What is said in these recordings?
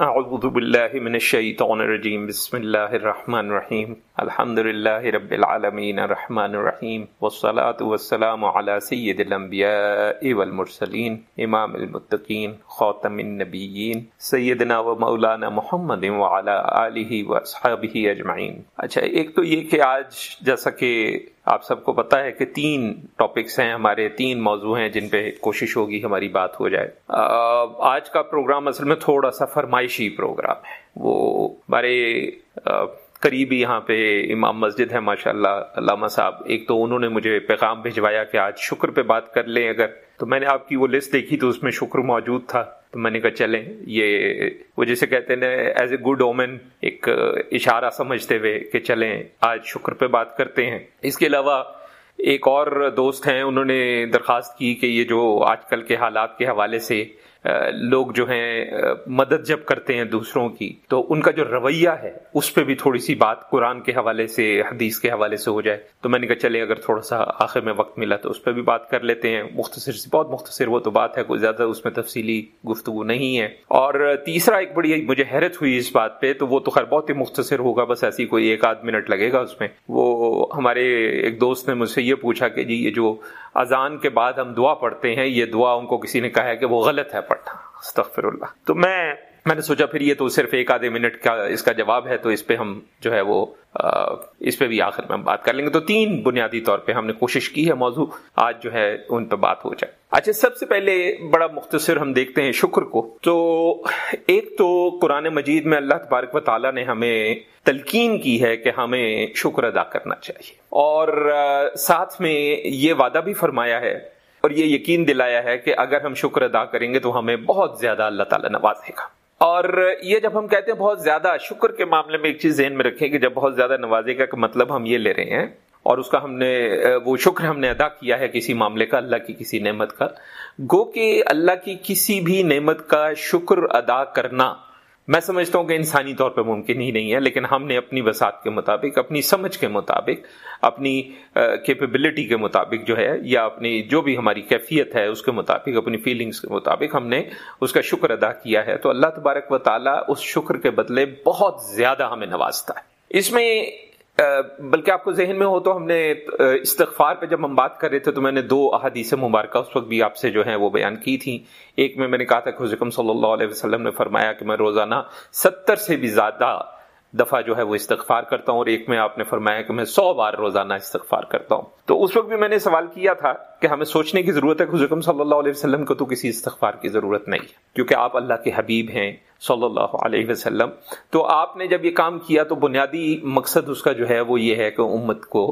اعوذ باللہ من الشیطان الرجیم بسم اللہ الرحمن الرحیم الحمد للہ رب العالمین الرحمن الرحیم والصلاة والسلام على سید الانبیاء والمرسلین امام المتقین خاتم النبیین سیدنا و مولانا محمد وعلى آلہ و اصحابہ اجمعین اچھا ایک تو یہ کہ آج جیسا کہ آپ سب کو پتا ہے کہ تین ٹاپکس ہیں ہمارے تین موضوع ہیں جن پہ کوشش ہوگی ہماری بات ہو جائے آج کا پروگرام اصل میں تھوڑا سا فرمائشی پروگرام ہے وہ ہمارے قریبی یہاں پہ امام مسجد ہے ماشاء اللہ علامہ صاحب۔ ایک تو انہوں نے مجھے پیغام بھجوایا کہ آج شکر پہ بات کر لیں اگر۔ تو میں نے آپ کی وہ لسٹ دیکھی تو اس میں شکر موجود تھا۔ تو میں نے کہا چلیں، یہ وہ جسے کہتے ہیں ایز اے گڈ اومن ایک اشارہ سمجھتے ہوئے کہ چلیں، آج شکر پہ بات کرتے ہیں۔ اس کے علاوہ ایک اور دوست ہیں، انہوں نے درخواست کی کہ یہ جو آج کل کے حالات کے حوالے سے لوگ جو ہیں مدد جب کرتے ہیں دوسروں کی، تو ان کا جو رویہ ہے، اس پہ بھی تھوڑی سی بات قرآن کے حوالے سے، حدیث کے حوالے سے ہو جائے۔ تو میں نے کہا، چلے، اگر تھوڑا سا آخر میں وقت ملا تو اس پہ بھی بات کر لیتے ہیں۔ مختصر سی، بہت مختصر وہ تو بات ہے، کوئی زیادہ اس میں تفصیلی گفتگو نہیں ہے۔ اور تیسرا ایک بڑی مجھے حیرت ہوئی اس بات پہ، تو وہ تو خیر بہت ہی مختصر ہوگا، بس ایسی کوئی ایک آدھ منٹ لگے گا اس میں۔ وہ ہمارے ایک دوست نے مجھ سے یہ پوچھا کہ جی یہ جو اذان کے بعد ہم دعا پڑھتے ہیں، یہ دعا ان کو کسی نے کہا ہے کہ وہ غلط ہے پڑھنا استغفر اللہ تو میں میں نے سوچا پھر یہ تو صرف ایک آدھے منٹ کا اس کا جواب ہے، تو اس پہ ہم جو ہے وہ اس پہ بھی آخر میں ہم بات کر لیں گے۔ تو تین بنیادی طور پہ ہم نے کوشش کی ہے موضوع۔ آج جو ہے ان پہ بات ہو جائے۔ اچھا سب سے پہلے بڑا مختصر ہم دیکھتے ہیں شکر کو۔ تو ایک تو قرآن مجید میں اللہ تبارک و تعالیٰ نے ہمیں تلقین کی ہے کہ ہمیں شکر ادا کرنا چاہیے۔ اور ساتھ میں یہ وعدہ بھی فرمایا ہے اور یہ یقین دلایا ہے کہ اگر ہم شکر ادا کریں گے تو ہمیں بہت زیادہ اللہ تعالیٰ نوازے گا۔ اور یہ جب ہم کہتے ہیں بہت زیادہ شکر کے معاملے میں ایک چیز ذہن میں رکھیں کہ جب بہت زیادہ نوازے گا کا مطلب ہم یہ لے رہے ہیں اور اس کا ہم نے، وہ شکر ہم نے ادا کیا ہے کسی معاملے کا، اللہ کی کسی نعمت کا، گو کہ اللہ کی کسی بھی نعمت کا شکر ادا کرنا میں سمجھتا ہوں کہ انسانی طور پہ ممکن ہی نہیں ہے، لیکن ہم نے اپنی وسعت کے مطابق، اپنی سمجھ کے مطابق، اپنی کیپیبلٹی کے مطابق جو ہے، یا اپنی جو بھی ہماری کیفیت ہے، اس کے مطابق، اپنی فیلنگس کے مطابق ہم نے اس کا شکر ادا کیا ہے۔ تو اللہ تبارک و تعالیٰ اس شکر کے بدلے بہت زیادہ ہمیں نوازتا ہے۔ اس میں بلکہ آپ کو ذہن میں ہو تو ہم نے استغفار پہ جب ہم بات کر رہے تھے تو میں نے دو احادیث مبارکہ اس وقت بھی آپ سے جو ہیں وہ بیان کی تھی ایک میں میں نے کہا تھا کہ حضرت صلی اللہ علیہ وسلم نے فرمایا کہ میں روزانہ ستر سے بھی زیادہ دفعہ جو ہے وہ استغفار کرتا ہوں اور ایک میں آپ نے فرمایا کہ میں سو بار روزانہ استغفار کرتا ہوں۔ تو اس وقت بھی میں نے سوال کیا تھا کہ ہمیں سوچنے کی ضرورت ہے کہ حضرت صلی اللہ علیہ وسلم کو تو کسی استغفار کی ضرورت نہیں کیونکہ آپ اللہ کے حبیب ہیں صلی اللہ علیہ وسلم۔ تو آپ نے جب یہ کام کیا تو بنیادی مقصد اس کا جو ہے وہ یہ ہے کہ امت کو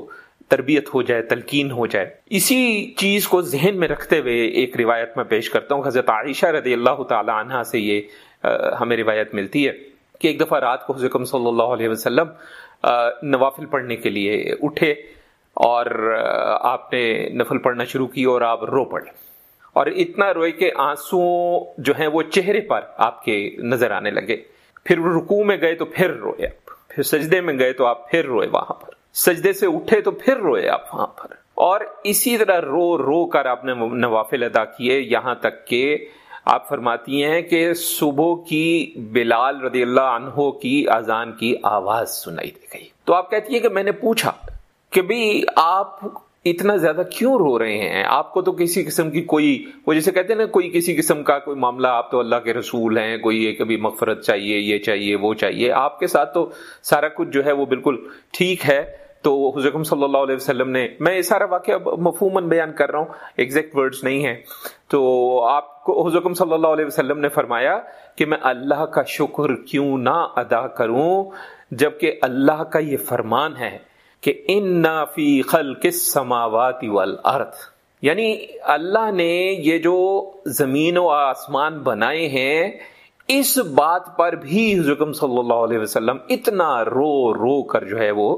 تربیت ہو جائے، تلقین ہو جائے۔ اسی چیز کو ذہن میں رکھتے ہوئے ایک روایت میں پیش کرتا ہوں۔ حضرت عائشہ رضی اللہ تعالی عنہ سے یہ ہمیں روایت ملتی ہے کہ ایک دفعہ رات کو حضرت صلی اللہ علیہ وسلم نوافل پڑھنے کے لیے اٹھے اور آپ نے نفل پڑھنا شروع کی اور آپ رو پڑے۔ اور اتنا روئے کہ آنسو جو ہیں وہ چہرے پر آپ کے نظر آنے لگے۔ پھر رکوع میں گئے تو پھر روئے آپ۔ پھر سجدے میں گئے تو آپ پھر روئے وہاں پر۔ سجدے سے اٹھے تو پھر روئے آپ وہاں پر۔ اور اسی طرح رو رو کر آپ نے نوافل ادا کیے۔ یہاں تک کہ آپ فرماتی ہیں کہ صبح کی بلال رضی اللہ عنہ کی اذان کی آواز سنائی دے گئی۔ تو آپ کہتی ہیں کہ میں نے پوچھا کہ بھی آپ اتنا زیادہ کیوں رو رہے ہیں؟ آپ کو تو کسی قسم کی کوئی وہ جیسے کہتے ہیں نا کوئی کسی قسم کا کوئی معاملہ، آپ تو اللہ کے رسول ہیں، کوئی یہ کبھی مغفرت چاہیے، یہ چاہیے، وہ چاہیے۔ آپ کے ساتھ تو سارا کچھ جو ہے وہ بالکل ٹھیک ہے۔ تو حضرت صلی اللہ علیہ وسلم نے میں یہ سارا واقعہ مفہوماً بیان کر رہا ہوں ایگزیکٹ ورڈز نہیں ہیں۔ تو آپ کو حضرت صلی اللہ علیہ وسلم نے فرمایا کہ میں اللہ کا شکر کیوں نہ ادا کروں، جبکہ اللہ کا یہ فرمان ہے۔ کہ ان فی خلق السماوات والارض یعنی اللہ نے یہ جو زمین و آسمان بنائے ہیں، اس بات پر بھی حضرت صلی اللہ علیہ وسلم اتنا رو رو کر جو ہے وہ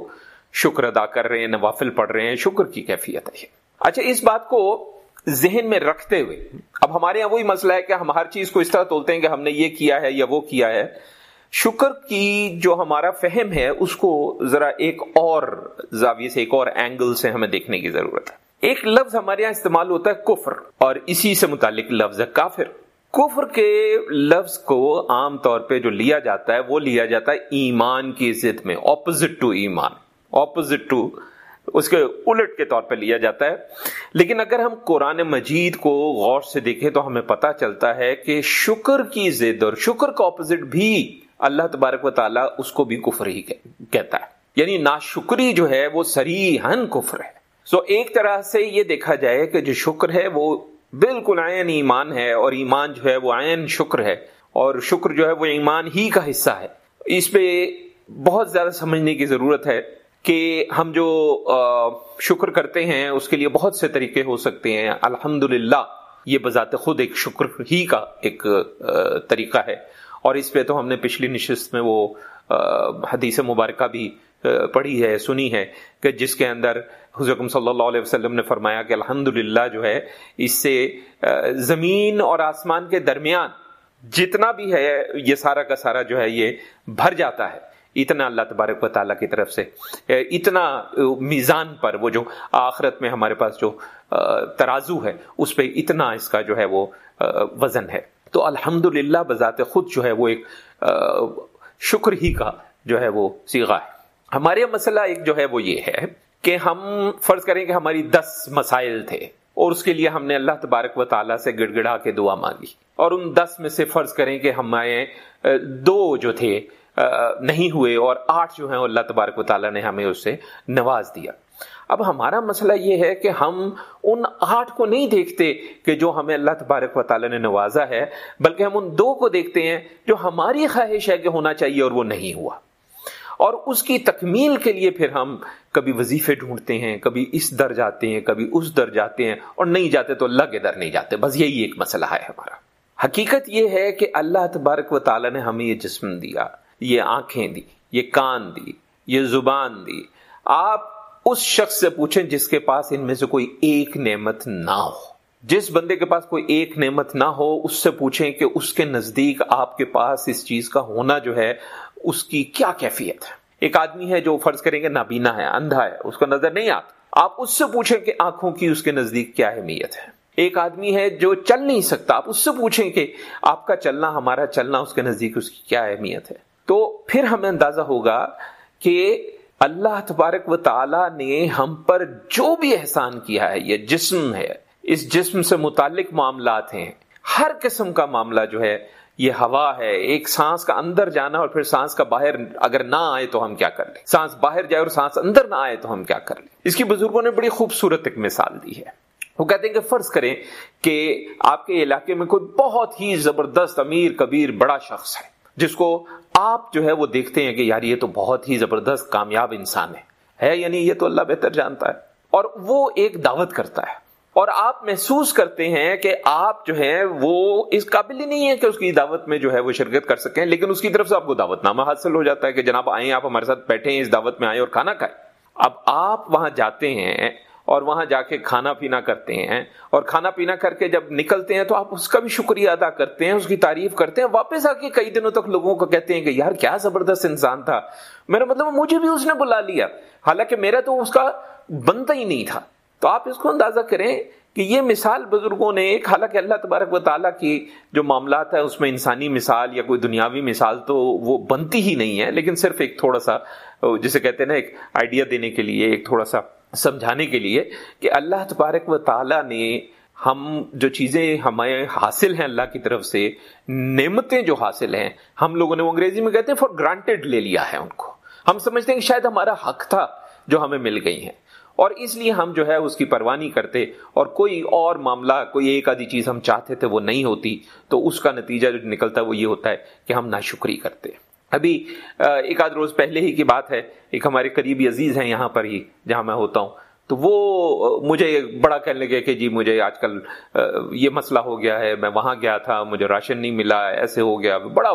شکر ادا کر رہے ہیں، نوافل پڑھ رہے ہیں، شکر کی کیفیت ہے۔ اچھا اس بات کو ذہن میں رکھتے ہوئے، اب ہمارے یہاں وہی مسئلہ ہے کہ ہم ہر چیز کو اس طرح تولتے ہیں کہ ہم نے یہ کیا ہے یا وہ کیا ہے۔ شکر کی جو ہمارا فہم ہے، اس کو ذرا ایک اور زاویے سے، ایک اور اینگل سے ہمیں دیکھنے کی ضرورت ہے۔ ایک لفظ ہمارے یہاں استعمال ہوتا ہے، کفر۔ اور اسی سے متعلق لفظ ہے، کافر۔ کفر کے لفظ کو عام طور پہ جو لیا جاتا ہے، وہ لیا جاتا ہے ایمان کی ضد میں اپوزٹ ٹو ایمان۔ اپوزٹ ٹو اس کے الٹ کے طور پہ لیا جاتا ہے۔ لیکن اگر ہم قرآن مجید کو غور سے دیکھیں تو ہمیں پتا چلتا ہے کہ شکر کی ضد اور شکر کا اپوزٹ بھی اللہ تبارک و تعالیٰ اس کو بھی کفر ہی کہتا ہے۔ یعنی ناشکری جو ہے وہ سری ہن کفر ہے۔ سو ایک طرح سے یہ دیکھا جائے کہ جو شکر ہے وہ بالکل عین ایمان ہے اور ایمان جو ہے وہ عین شکر ہے اور شکر جو ہے وہ ایمان ہی کا حصہ ہے۔ اس پہ بہت زیادہ سمجھنے کی ضرورت ہے کہ ہم جو شکر کرتے ہیں اس کے لیے بہت سے طریقے ہو سکتے ہیں۔ الحمد یہ بذات خود ایک شکر ہی کا ایک طریقہ ہے۔ اور اس پہ تو ہم نے پچھلی نشست میں وہ حدیث مبارکہ بھی پڑھی ہے، سنی ہے کہ جس کے اندر حضرت صلی اللہ علیہ وسلم نے فرمایا کہ الحمد جو ہے، اس سے زمین اور آسمان کے درمیان جتنا بھی ہے، یہ سارا کا سارا جو ہے، یہ بھر جاتا ہے۔ اتنا اللہ تبارک و تعالیٰ کی طرف سے اتنا میزان پر وہ جو آخرت میں ہمارے پاس جو ترازو ہے، اس پہ اتنا اس کا جو ہے وہ وزن ہے۔ تو الحمد للہ بذات خود جو ہے وہ ایک شکر ہی کا جو ہے وہ سیگا ہے۔ ہمارے مسئلہ ایک جو ہے وہ یہ ہے کہ ہم فرض کریں کہ ہماری دس مسائل تھے اور اس کے لیے ہم نے اللہ تبارک و تعالیٰ سے گڑ گڑا کے دعا مانگی۔ اور ان دس میں سے فرض کریں کہ ہمارے دو جو تھے نہیں ہوئے اور آٹھ جو ہیں، اللہ تبارک و تعالیٰ نے ہمیں اس سے نواز دیا۔ اب ہمارا مسئلہ یہ ہے کہ ہم ان آٹھ کو نہیں دیکھتے کہ جو ہمیں اللہ تبارک و تعالیٰ نے نوازا ہے، بلکہ ہم ان دو کو دیکھتے ہیں جو ہماری خواہش ہے کہ ہونا چاہیے اور وہ نہیں ہوا۔ اور اس کی تکمیل کے لیے پھر ہم کبھی وظیفے ڈھونڈتے ہیں، کبھی اس در جاتے ہیں، کبھی اس در جاتے ہیں، اور نہیں جاتے تو اللہ کے در نہیں جاتے۔ بس یہی ایک مسئلہ ہے ہمارا۔ حقیقت یہ ہے کہ اللہ تبارک و تعالیٰ نے ہمیں یہ جسم دیا، یہ آنکھیں دی، یہ کان دی، یہ زبان دی۔ آپ اس شخص سے پوچھیں جس کے پاس ان میں سے کوئی ایک نعمت نہ ہو۔ جس بندے کے پاس کوئی ایک نعمت نہ ہو، اس سے پوچھیں کہ اس کے نزدیک آپ کے پاس اس چیز کا ہونا جو ہے، اس کی کیا کیفیت ہے؟ ایک آدمی ہے جو فرض کریں گے نابینا ہے، اندھا ہے، اس کو نظر نہیں آتا۔ آپ اس سے پوچھیں کہ آنکھوں کی اس کے نزدیک کیا اہمیت ہے۔ ایک آدمی ہے جو چل نہیں سکتا، آپ اس سے پوچھیں کہ آپ کا چلنا، ہمارا چلنا اس کے نزدیک اس کی کیا اہمیت ہے؟ تو پھر ہمیں اندازہ ہوگا کہ اللہ تبارک و تعالی نے ہم پر جو بھی احسان کیا ہے، یہ جسم ہے، اس جسم سے متعلق معاملات ہیں۔ ہر قسم کا معاملہ جو ہے، یہ ہوا ہے۔ ایک سانس کا اندر جانا اور پھر سانس کا باہر اگر نہ آئے تو ہم کیا کر لیں؟ سانس باہر جائے اور سانس اندر نہ آئے تو ہم کیا کر لیں؟ اس کی بزرگوں نے بڑی خوبصورت ایک مثال دی ہے۔ وہ کہتے ہیں کہ فرض کریں کہ آپ کے علاقے میں کوئی بہت ہی زبردست امیر کبیر بڑا شخص ہے، جس کو آپ جو ہے وہ دیکھتے ہیں کہ یار یہ تو بہت ہی زبردست کامیاب انسان ہے۔ یعنی یہ تو اللہ بہتر جانتا ہے۔ اور وہ ایک دعوت کرتا ہے۔ اور آپ محسوس کرتے ہیں کہ آپ جو ہے وہ اس قابل ہی نہیں ہے کہ اس کی دعوت میں جو ہے وہ شرکت کر سکیں، لیکن اس کی طرف سے آپ کو دعوت نامہ حاصل ہو جاتا ہے کہ جناب آئیں، آپ ہمارے ساتھ بیٹھے اس دعوت میں آئیں اور کھانا کھائیں۔ اب آپ وہاں جاتے ہیں اور وہاں جا کے کھانا پینا کرتے ہیں اور کھانا پینا کر کے جب نکلتے ہیں تو آپ اس کا بھی شکریہ ادا کرتے ہیں، اس کی تعریف کرتے ہیں۔ واپس آ کے کئی دنوں تک لوگوں کو کہتے ہیں کہ یار کیا زبردست انسان تھا۔ میرا مطلب مجھے بھی اس نے بلا لیا۔ حالانکہ میرا تو اس کا بنتا ہی نہیں تھا۔ تو آپ اس کو اندازہ کریں کہ یہ مثال بزرگوں نے ایک، حالانکہ اللہ تبارک و تعالیٰ کی جو معاملات ہے اس میں انسانی مثال یا کوئی دنیاوی مثال تو وہ بنتی ہی نہیں ہے۔ لیکن صرف ایک تھوڑا سا، جسے کہتے ہیں نا، ایک آئیڈیا دینے کے لیے، ایک تھوڑا سا سمجھانے کے لیے کہ اللہ تبارک و تعالیٰ نے ہم جو چیزیں ہمیں حاصل ہیں اللہ کی طرف سے، نعمتیں جو حاصل ہیں، ہم لوگوں نے وہ انگریزی میں کہتے ہیں فار گرانٹیڈ لے لیا ہے ان کو۔ ہم سمجھتے ہیں کہ شاید ہمارا حق تھا جو ہمیں مل گئی ہیں اور اس لیے ہم جو ہے اس کی پروانی کرتے اور کوئی اور معاملہ، کوئی ایک آدھی چیز ہم چاہتے تھے وہ نہیں ہوتی، تو اس کا نتیجہ جو نکلتا ہے وہ یہ ہوتا ہے کہ ہم ناشکری کرتے۔ ابھی ایک آدھ روز پہلے ہی کی بات ہے، ایک ہمارے قریبی عزیز ہیں یہاں پر ہی، جہاں میں ہوتا ہوں۔ تو وہ مجھے بڑا کہنے لگے کہ جی مجھے آج کل یہ مسئلہ ہو گیا ہے، میں وہاں گیا تھا، مجھے راشن نہیں ملا، ایسے ہو گیا، بڑا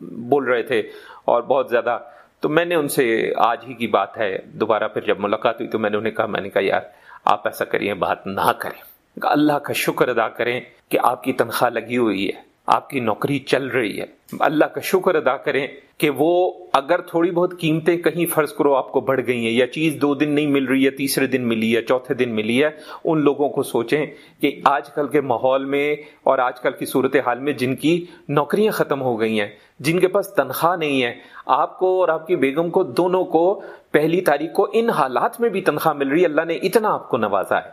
بول رہے تھے اور بہت زیادہ۔ تو میں نے ان سے آج ہی کی بات ہے، دوبارہ پھر جب ملاقات ہوئی تو میں نے انہیں کہا، میں نے کہا، یار، آپ ایسا کریے بات نہ کریں۔ اللہ کا شکر ادا کریں کہ آپ کی تنخواہ لگی ہوئی ہے۔ آپ کی نوکری چل رہی ہے۔ اللہ کا شکر ادا کریں کہ وہ اگر تھوڑی بہت قیمتیں کہیں فرض کرو آپ کو بڑھ گئی ہیں، یا چیز دو دن نہیں مل رہی ہے، تیسرے دن ملی ہے، چوتھے دن ملی ہے، ان لوگوں کو سوچیں کہ آج کل کے ماحول میں اور آج کل کی صورت حال میں جن کی نوکریاں ختم ہو گئی ہیں، جن کے پاس تنخواہ نہیں ہے، آپ کو اور آپ کی بیگم کو دونوں کو پہلی تاریخ کو ان حالات میں بھی تنخواہ مل رہی ہے، اللہ نے اتنا آپ کو نوازا ہے۔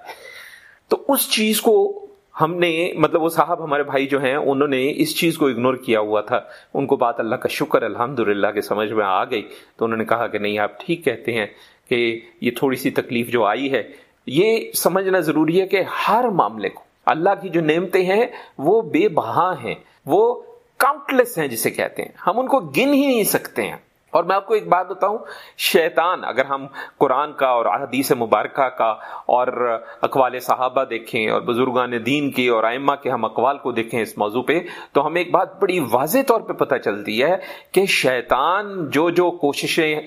تو اس چیز کو ہم نے مطلب وہ صاحب ہمارے بھائی جو ہیں، انہوں نے اس چیز کو اگنور کیا ہوا تھا۔ ان کو بات اللہ کا شکر الحمد للہ کے سمجھ میں آ گئی۔ تو انہوں نے کہا کہ نہیں، آپ ٹھیک کہتے ہیں کہ یہ تھوڑی سی تکلیف جو آئی ہے، یہ سمجھنا ضروری ہے کہ ہر معاملے کو اللہ کی جو نعمتیں ہیں، وہ بے بہا ہیں۔ وہ کاؤنٹلیس ہیں جسے کہتے ہیں۔ ہم ان کو گن ہی نہیں سکتے ہیں۔ اور میں آپ کو ایک بات بتاؤں، شیطان، اگر ہم قرآن کا اور حدیث مبارکہ کا اور اقوال صحابہ دیکھیں اور بزرگان دین کی اور ائمہ کے ہم اقوال کو دیکھیں اس موضوع پہ، تو ہمیں ایک بات بڑی واضح طور پہ پتہ چلتی ہے کہ شیطان جو جو کوششیں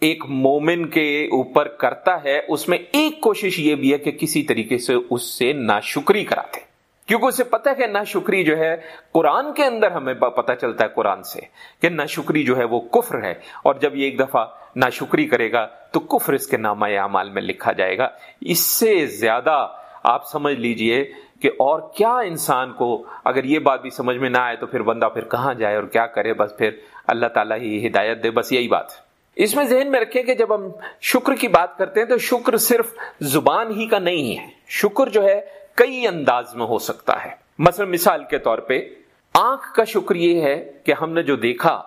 ایک مومن کے اوپر کرتا ہے، اس میں ایک کوشش یہ بھی ہے کہ کسی طریقے سے اس سے ناشکری کراتے۔ کیونکہ اسے پتہ ہے کہ نہ شکری جو ہے قرآن کے اندر ہمیں پتہ چلتا ہے قرآن سے کہ نہ شکری جو ہے وہ کفر ہے اور جب یہ ایک دفعہ نہ شکری کرے گا تو کفر اس کے نامہ اعمال میں لکھا جائے گا۔ اس سے زیادہ آپ سمجھ لیجیے کہ اور کیا انسان کو اگر یہ بات بھی سمجھ میں نہ آئے تو پھر بندہ پھر کہاں جائے اور کیا کرے؟ بس پھر اللہ تعالیٰ ہی ہدایت دے، بس یہی بات۔ اس میں ذہن میں رکھیں کہ جب ہم شکر کی بات کرتے ہیں تو شکر صرف زبان ہی کا نہیں ہے۔ شکر جو ہے کئی انداز میں ہو سکتا ہے۔ مثلا مثال کے طور پہ، آنکھ کا شکر یہ ہے کہ ہم نے جو دیکھا،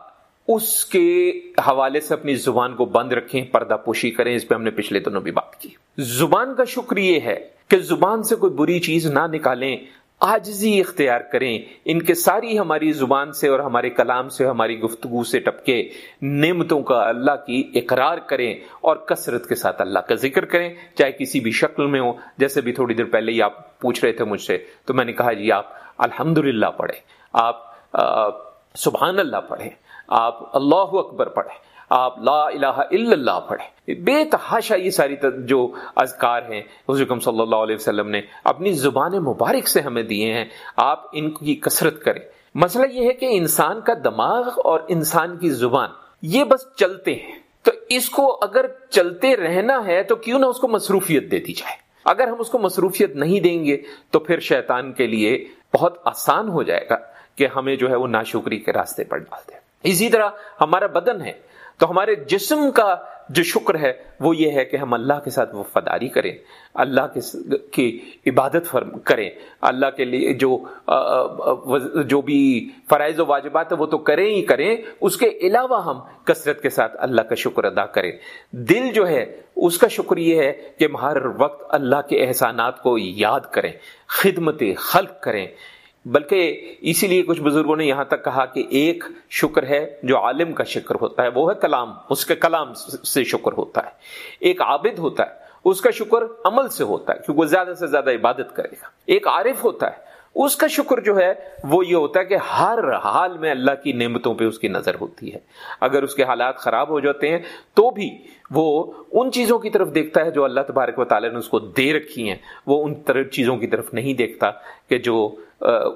اس کے حوالے سے اپنی زبان کو بند رکھیں، پردہ پوشی کریں، اس پہ ہم نے پچھلے دنوں بھی بات کی۔ زبان کا شکر یہ ہے کہ زبان سے کوئی بری چیز نہ نکالیں آجزی اختیار کریں۔ ان کے ساری ہماری زبان سے اور ہمارے کلام سے، ہماری گفتگو سے ٹپکے نعمتوں کا اللہ کی اقرار کریں اور کثرت کے ساتھ اللہ کا ذکر کریں۔ چاہے کسی بھی شکل میں ہو، جیسے بھی تھوڑی دیر پہلے ہی آپ پوچھ رہے تھے مجھ سے، تو میں نے کہا جی آپ الحمد للہ پڑھیں۔ آپ سبحان اللہ پڑھیں۔ آپ، اللہ اکبر پڑھیں۔ آپ لا الہ الا اللہ پڑھیں۔ بے تحاشا یہ ساری جو اذکار ہیں حضرت صلی اللہ علیہ وسلم نے اپنی زبان مبارک سے ہمیں دیے ہیں، آپ ان کی کثرت کریں۔ مسئلہ یہ ہے کہ انسان کا دماغ اور انسان کی زبان یہ بس چلتے ہیں۔ تو اس کو اگر چلتے رہنا ہے تو کیوں نہ اس کو مصروفیت دے دی جائے۔ اگر ہم اس کو مصروفیت نہیں دیں گے تو پھر شیطان کے لیے بہت آسان ہو جائے گا کہ ہمیں جو ہے وہ ناشکری کے راستے پر ڈال دیں اسی طرح ہمارا بدن ہے۔ تو ہمارے جسم کا جو شکر ہے وہ یہ ہے کہ ہم اللہ کے ساتھ وفاداری کریں، اللہ کی عبادت کریں۔ اللہ کے لیے جو جو بھی فرائض و واجبات ہے وہ تو کریں ہی کریں۔ اس کے علاوہ ہم کثرت کے ساتھ اللہ کا شکر ادا کریں۔ دل جو ہے، اس کا شکر یہ ہے کہ ہم ہر وقت اللہ کے احسانات کو یاد کریں، خدمت خلق کریں۔ بلکہ اسی لیے کچھ بزرگوں نے یہاں تک کہا کہ ایک شکر ہے جو عالم کا شکر ہوتا ہے، وہ ہے کلام، اس کے کلام سے شکر ہوتا ہے۔ ایک عابد ہوتا ہے، اس کا شکر عمل سے ہوتا ہے، کیونکہ وہ زیادہ سے زیادہ عبادت کرے گا۔ ایک عارف ہوتا ہے اس کا شکر جو ہے وہ یہ ہوتا ہے کہ ہر حال میں اللہ کی نعمتوں پہ اس کی نظر ہوتی ہے۔ اگر اس کے حالات خراب ہو جاتے ہیں تو بھی وہ ان چیزوں کی طرف دیکھتا ہے جو اللہ تبارک و تعالیٰ نے اس کو دے رکھی ہیں۔ وہ ان طرح چیزوں کی طرف نہیں دیکھتا کہ جو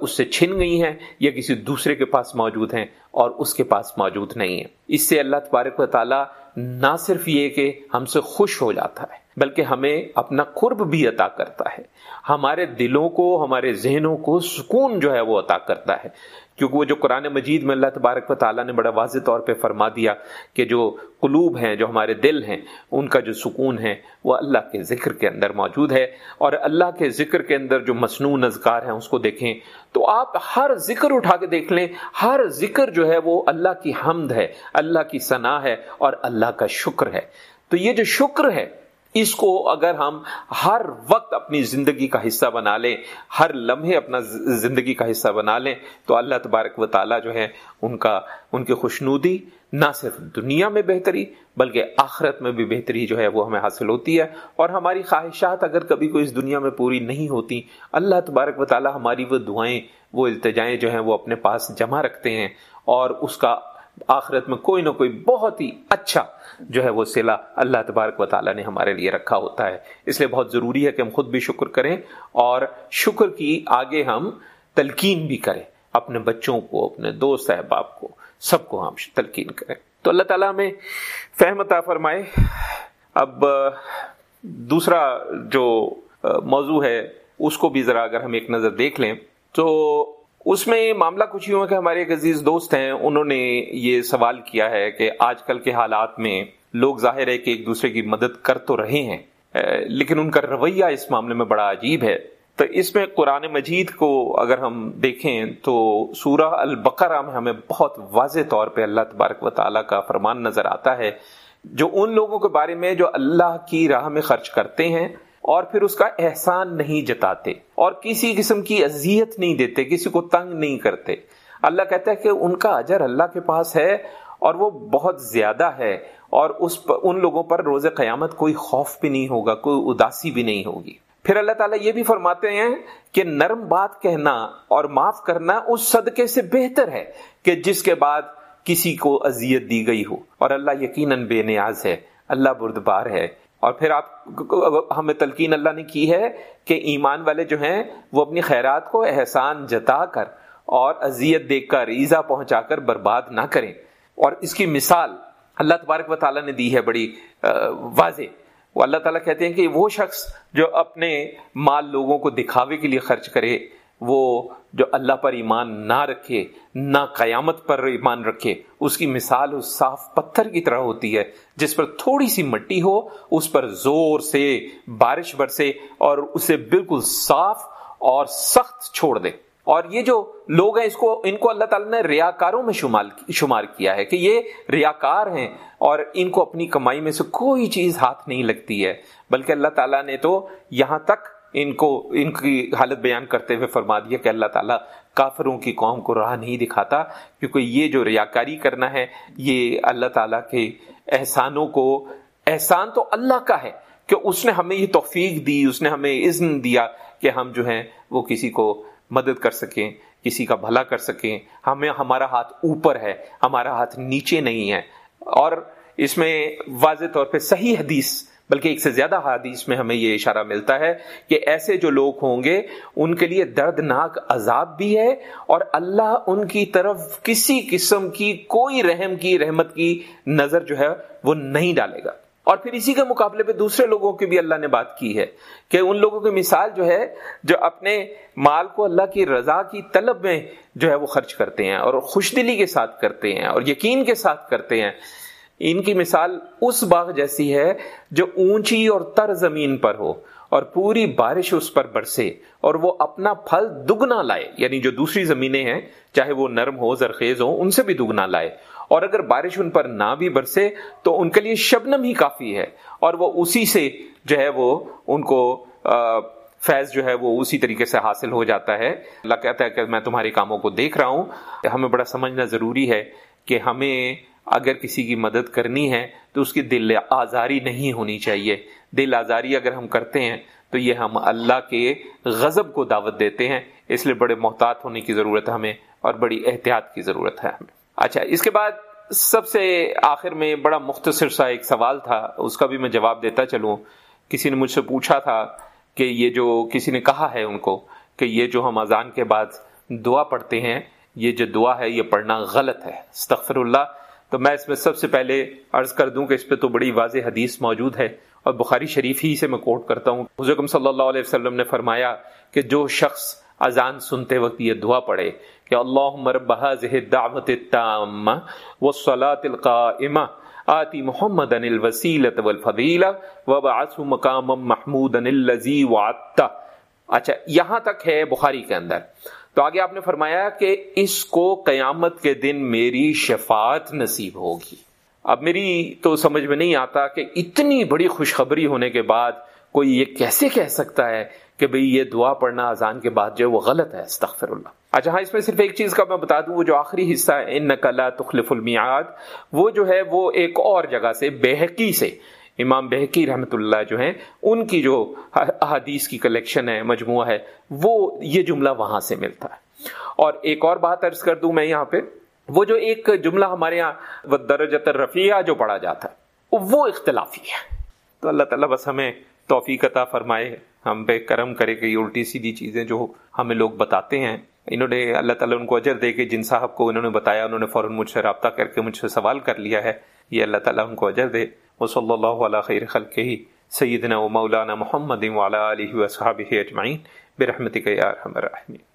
اس سے چھن گئی ہیں یا کسی دوسرے کے پاس موجود ہیں اور اس کے پاس موجود نہیں ہیں۔ اس سے اللہ تبارک و تعالیٰ نہ صرف یہ کہ ہم سے خوش ہو جاتا ہے۔ بلکہ ہمیں اپنا قرب بھی عطا کرتا ہے۔ ہمارے دلوں کو، ہمارے ذہنوں کو سکون جو ہے وہ عطا کرتا ہے۔ کیونکہ وہ جو قرآن مجید میں اللہ تبارک و تعالیٰ نے بڑا واضح طور پہ فرما دیا کہ جو قلوب ہیں، جو ہمارے دل ہیں، ان کا جو سکون ہے وہ اللہ کے ذکر کے اندر موجود ہے۔ اور اللہ کے ذکر کے اندر جو مصنوع اذکار ہیں، اس کو دیکھیں تو آپ ہر ذکر اٹھا کے دیکھ لیں۔ ہر ذکر جو ہے وہ اللہ کی حمد ہے، اللہ کی ثنا ہے اور اللہ کا شکر ہے۔ تو یہ جو شکر ہے اس کو اگر ہم ہر وقت اپنی زندگی کا حصہ بنا لیں، ہر لمحے اپنا زندگی کا حصہ بنا لیں، تو اللہ تبارک و تعالیٰ جو ہے، ان کا، ان کی خوشنودی نہ صرف دنیا میں بہتری، بلکہ آخرت میں بھی بہتری جو ہے، وہ ہمیں حاصل ہوتی ہے۔ اور ہماری خواہشات اگر کبھی کوئی اس دنیا میں پوری نہیں ہوتی، اللہ تبارک و تعالیٰ ہماری وہ دعائیں، وہ التجائیں جو ہیں، وہ اپنے پاس جمع رکھتے ہیں اور اس کا آخرت میں کوئی نہ کوئی بہت ہی اچھا جو ہے وہ سلا اللہ تبارک و تعالیٰ نے ہمارے لیے رکھا ہوتا ہے۔ اس لیے بہت ضروری ہے کہ ہم خود بھی شکر کریں اور شکر کی آگے ہم تلقین بھی کریں۔ اپنے بچوں کو، اپنے دوست احباب کو، سب کو ہم تلقین کریں۔ تو اللہ تعالیٰ میں فہمتا فرمائے۔ اب، دوسرا جو موضوع ہے، اس کو بھی ذرا اگر ہم ایک نظر دیکھ لیں تو اس میں معاملہ کچھ یوں ہے کہ ہمارے ایک عزیز دوست ہیں، انہوں نے یہ سوال کیا ہے کہ آج کل کے حالات میں لوگ ظاہر ہے کہ ایک دوسرے کی مدد کر تو رہے ہیں لیکن ان کا رویہ اس معاملے میں بڑا عجیب ہے۔ تو اس میں قرآن مجید کو اگر ہم دیکھیں تو سورہ البقرہ میں ہمیں بہت واضح طور پہ اللہ تبارک و تعالیٰ کا فرمان نظر آتا ہے، جو ان لوگوں کے بارے میں جو اللہ کی راہ میں خرچ کرتے ہیں۔ اور پھر اس کا احسان نہیں جتاتے اور کسی قسم کی اذیت نہیں دیتے، کسی کو تنگ نہیں کرتے۔ اللہ کہتا ہے کہ ان کا اجر اللہ کے پاس ہے اور وہ بہت زیادہ ہے اور اس پر ان لوگوں پر روز قیامت کوئی خوف بھی نہیں ہوگا، کوئی اداسی بھی نہیں ہوگی۔ پھر اللہ تعالیٰ یہ بھی فرماتے ہیں کہ نرم بات کہنا اور معاف کرنا اس صدقے سے بہتر ہے کہ جس کے بعد کسی کو اذیت دی گئی ہو۔ اور اللہ یقیناً بے نیاز ہے، اللہ بردبار ہے۔ اور پھر آپ ہمیں تلقین اللہ نے کی ہے کہ ایمان والے جو ہیں وہ اپنی خیرات کو احسان جتا کر اور اذیت دیکھ کر، ایزا پہنچا کر برباد نہ کریں۔ اور اس کی مثال اللہ تبارک و تعالیٰ نے دی ہے بڑی واضح۔ وہ اللہ تعالیٰ کہتے ہیں کہ وہ شخص جو اپنے مال لوگوں کو دکھاوے کے لیے خرچ کرے وہ جو اللہ پر ایمان نہ رکھے، نہ قیامت پر ایمان رکھے، اس کی مثال اس صاف پتھر کی طرح ہوتی ہے، جس پر تھوڑی سی مٹی ہو، اس پر زور سے، بارش برسے اور اسے بالکل صاف اور سخت چھوڑ دے۔ اور یہ جو لوگ ہیں، اس کو، ان کو اللہ تعالیٰ نے ریاکاروں میں شمار کیا ہے کہ یہ ریاکار ہیں اور ان کو اپنی کمائی میں سے کوئی چیز ہاتھ نہیں لگتی ہے، بلکہ اللہ تعالیٰ نے تو یہاں تک ان کو ان کی حالت بیان کرتے ہوئے فرما دیا کہ اللہ تعالیٰ کافروں کی قوم کو راہ نہیں دکھاتا، کیونکہ یہ جو ریاکاری کرنا ہے، یہ اللہ تعالیٰ کے احسانوں کو، احسان تو اللہ کا ہے کہ اس نے ہمیں یہ توفیق دی، اس نے ہمیں اذن دیا کہ ہم جو ہیں وہ کسی کو مدد کر سکیں، کسی کا بھلا کر سکیں۔ ہمیں، ہمارا ہاتھ اوپر ہے، ہمارا ہاتھ نیچے نہیں ہے۔ اور اس میں واضح طور پہ صحیح حدیث بلکہ ایک سے زیادہ حادیث میں ہمیں یہ اشارہ ملتا ہے کہ ایسے جو لوگ ہوں گے، ان کے لیے دردناک عذاب بھی ہے اور اللہ ان کی طرف کسی قسم کی کوئی رحم کی، رحمت کی نظر جو ہے وہ نہیں ڈالے گا۔ اور پھر اسی کے مقابلے پہ دوسرے لوگوں کی بھی اللہ نے بات کی ہے کہ ان لوگوں کی مثال جو ہے، جو اپنے مال کو اللہ کی رضا کی طلب میں جو ہے وہ خرچ کرتے ہیں اور خوش دلی کے ساتھ کرتے ہیں اور یقین کے ساتھ کرتے ہیں۔ ان کی مثال اس باغ جیسی ہے جو اونچی اور تر زمین پر ہو اور پوری بارش اس پر برسے اور وہ اپنا پھل دگنا لائے یعنی جو دوسری زمینیں ہیں، چاہے وہ نرم ہو، زرخیز ہو، ان سے بھی دگنا لائے۔ اور اگر بارش ان پر نہ بھی برسے، تو ان کے لیے شبنم ہی کافی ہے۔ اور وہ اسی سے جو ہے وہ ان کو فیض جو ہے وہ اسی طریقے سے حاصل ہو جاتا ہے۔ اللہ کہتا ہے کہ میں تمہارے کاموں کو دیکھ رہا ہوں۔ ہمیں بڑا سمجھنا ضروری ہے کہ ہمیں اگر کسی کی مدد کرنی ہے تو اس کی دل آزاری نہیں ہونی چاہیے۔ دل آزاری اگر ہم کرتے ہیں تو یہ ہم اللہ کے غضب کو دعوت دیتے ہیں۔ اس لیے بڑے محتاط ہونے کی ضرورت ہے ہمیں اور بڑی احتیاط کی ضرورت ہے ہمیں۔ اچھا اس کے بعد سب سے آخر میں بڑا مختصر سا ایک سوال تھا، اس کا بھی میں جواب دیتا چلوں۔ کسی نے مجھ سے پوچھا تھا کہ یہ جو کسی نے کہا ہے ان کو کہ یہ جو ہم اذان کے بعد دعا پڑھتے ہیں، یہ جو دعا ہے یہ پڑھنا غلط ہے۔ استغفر اللہ تو میں اس میں سب سے پہلے عرض کر دوں کہ اس پہ تو بڑی واضح حدیث موجود ہے اور بخاری شریف ہی سے میں کوٹ کرتا ہوں۔ حضرت صلی اللہ علیہ وسلم نے فرمایا کہ جو شخص اذان سنتے وقت یہ دعا پڑھے کہ اللہ مربہ دعوت التامہ والصلاة القائمہ، آتی محمد ان الوسیلت والفضیلہ وبعث مقام محمود اللذی وعدتا اچھا یہاں تک ہے بخاری کے اندر۔ تو آگے آپ نے فرمایا کہ اس کو قیامت کے دن میری شفاعت نصیب ہوگی۔ اب میری تو سمجھ میں نہیں آتا کہ اتنی بڑی خوشخبری ہونے کے بعد کوئی یہ کیسے کہہ سکتا ہے کہ بھئی یہ دعا پڑھنا اذان کے بعد جو وہ غلط ہے استغفر اللہ اچھا ہاں اس میں صرف ایک چیز کا میں بتا دوں، وہ جو آخری حصہ ہے ان نقلا تخلف المیاد وہ جو ہے وہ ایک اور جگہ سے بےحقی سے۔ امام بہکی رحمۃ اللہ جو ہیں، ان کی جو احادیث کی کلیکشن ہے، مجموعہ ہے، وہ یہ جملہ وہاں سے ملتا ہے۔ اور ایک اور بات عرض کر دوں میں یہاں پہ، وہ جو ایک جملہ ہمارے یہاں درجت رفیہ جو پڑھا جاتا ہے، وہ اختلافی ہے۔ تو اللہ تعالیٰ بس ہمیں توفیق عطا فرمائے، ہم پہ کرم کرے کہ یہ الٹی سیدھی چیزیں جو ہمیں لوگ بتاتے ہیں، انہوں نے اللہ تعالیٰ ان کو اجر دے کے جن صاحب کو انہوں نے بتایا، انہوں نے فوراً مجھ سے رابطہ کر کے مجھ سے سوال کر لیا ہے، یہ اللہ تعالیٰ ان کو اجر دے۔ وصلی اللہ علیہ خیر خلقہ، سیدنا و مولانا محمد وعلی علیہ وصحابہ اجمعین، برحمتک یا ارحم الراحمین۔